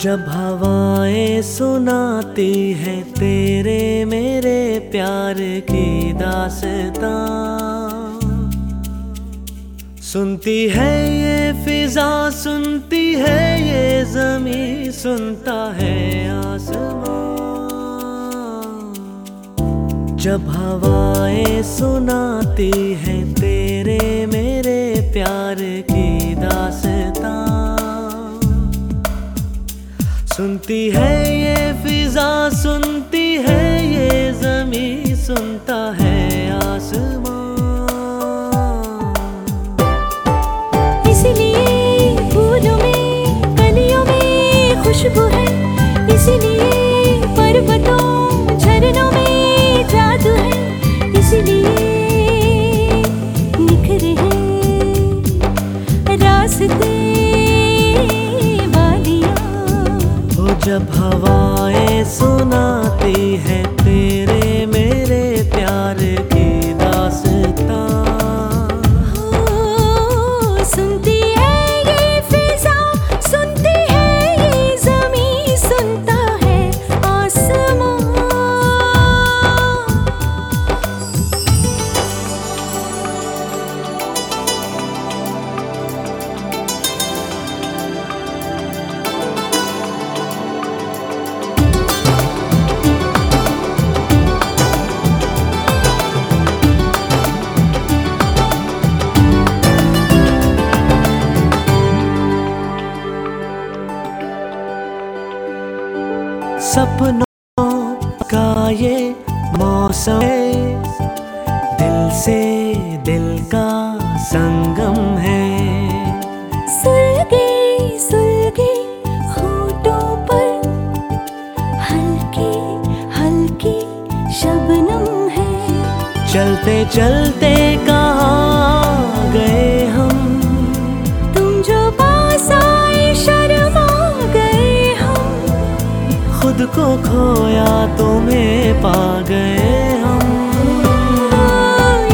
जब हवाएँ सुनाती है तेरे मेरे प्यार की दासता। सुनती है ये फिजा, सुनती है ये जमी सुनता है आसमां। जब हवाएँ सुनाती है तेरे मेरे प्यार की दासता। सुनती है ये फिजा, सुनती है ये जमी सुनता है आसमां खुशबू है। इसलिए पर्वतों जब हवाएँ सुनाती है तेरे सपनों का ये मौसम है। दिल से दिल का संगम है। सुलगे सुलगे होठों पर हल्की हल्की शबनम है। चलते चलते को खोया तुम्हें पा गए हम।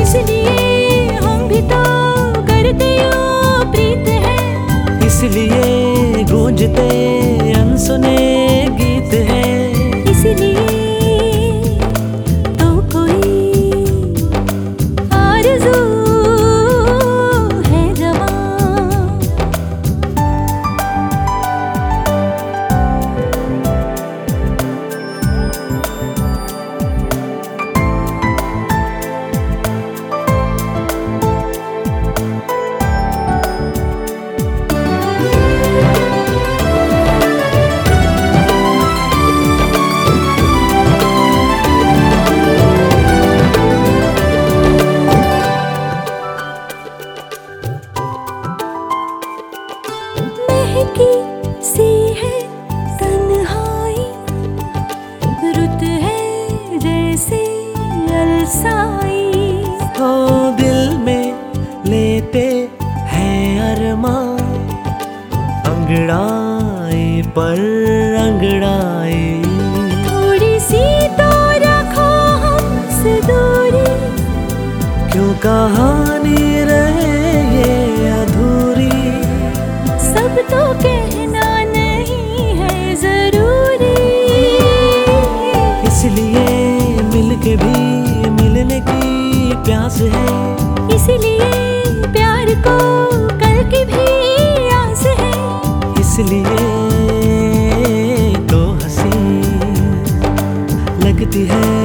इसलिए हम भी तो करते हो प्रीत है। इसलिए सी है तन्हाई। रुत है जैसे अलसाई। हो दिल में लेते हैं अरमा अंगड़ाई पर अंगड़ाई थोड़ी सी तो रखो हमसे दूरी। क्यों कहानी प्यास है। इसलिए प्यार को कल की भी आस है। इसलिए तो हँसी लगती है।